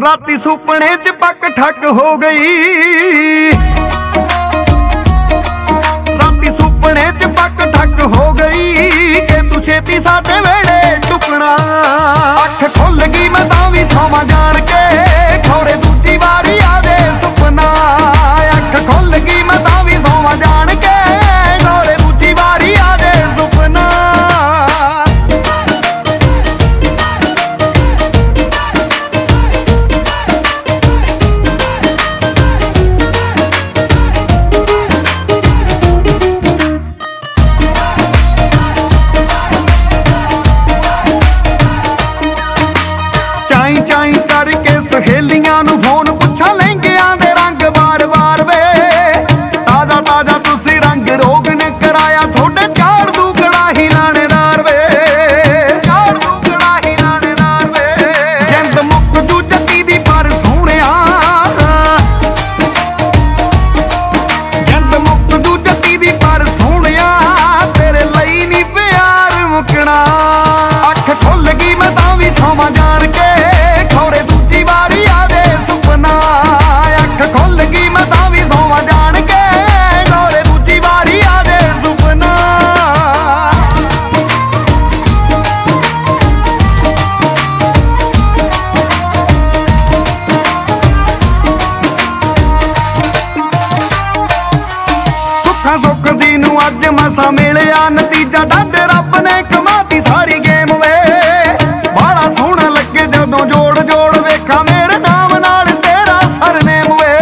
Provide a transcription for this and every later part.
ਰਾਤੀ ਸੁਪਨੇ ਚ ਪੱਕ ਠੱਕ ਹੋ ਗਈ। ਰਾਤੀ ਸੁਪਨੇ ਚ ਪੱਕ ਠੱਕ ਹੋ ਗਈ। ਕਿ ਤੂੰ ਛੇਤੀ ਸਾਡੇ ਕਰਕੇ ਸਹੇਲੀ ਸੁੱਖ ਅੱਜ ਮਸਾ ਮਿਲਿਆ ਨਤੀਜਾ ਡਾਡੇ ਰੱਬ ਨੇ ਕਮਾਤੀ ਸਾਰੀ ਗੇਮ ਵੇ। ਬਾਲਾ ਸੋਹਣਾ ਲੱਗੇ ਜਦੋਂ ਜੋੜ ਜੋੜ ਵੇਖਾਂ ਮੇਰੇ ਨਾਮ ਨਾਲ ਤੇਰਾ ਸਰਨੇਮ ਵੇ।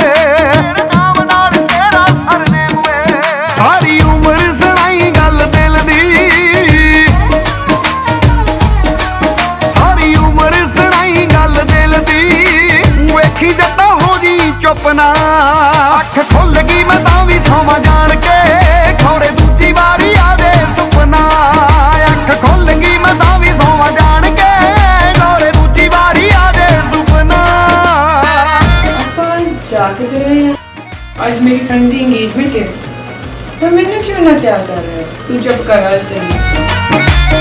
ਮੇਰੇ ਨਾਮ ਨਾਲ ਤੇਰਾ ਸਰਨੇਮ ਵੇ। ਸਾਰੀ ਉਮਰ ਸੁਣਾਈ ਗੱਲ ਦਿਲ ਦੀ। ਸਾਰੀ ਉਮਰ ਸੁਣਾਈ ਗੱਲ ਦਿਲ ਦੀ। ਵੇਖੀ ਜੱਟਾ ਹੋ ਜੀ ਚੁੱਪ ਨਾ। ਅੱਖ ਖੁੱਲ ਗਈ ਮੈਂ ਤਾਂ ਵੀ ਸੌਵਾਂ ਜਾ। ਹਾਂ ਅੱਜ ਮੇਰੀ ਫਰੈਂਡ ਦੀ ਇੰਗੇਜਮੈਂਟ ਹੈ ਪਰ ਮੈਨੂੰ ਕਿਉਂ ਨਾ ਤਿਆਰ ਕਰ ਰਹੇ ਹੋ ਤੂੰ ਚੁੱਪ ਕਰ ਅੱਜ ਚਲੀ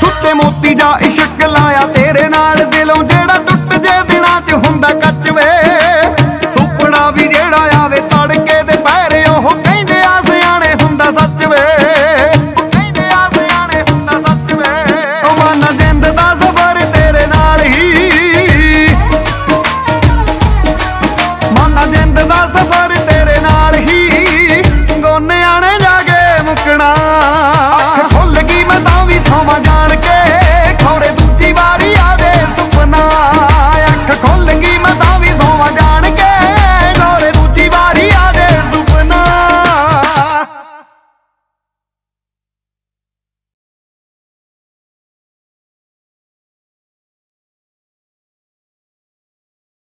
ਸੁੱਚੇ ਮੋਤੀ ਜਾ ਇਸ਼ਕ ਲਾਇਆ ਤੇਰੇ ਨਾਲ ਦਿਲੋਂ ਜਿਹੜਾ ਟੁੱਟ ਜੇ ਦਿਨਾਂ 'ਚ ਹੁੰਦਾ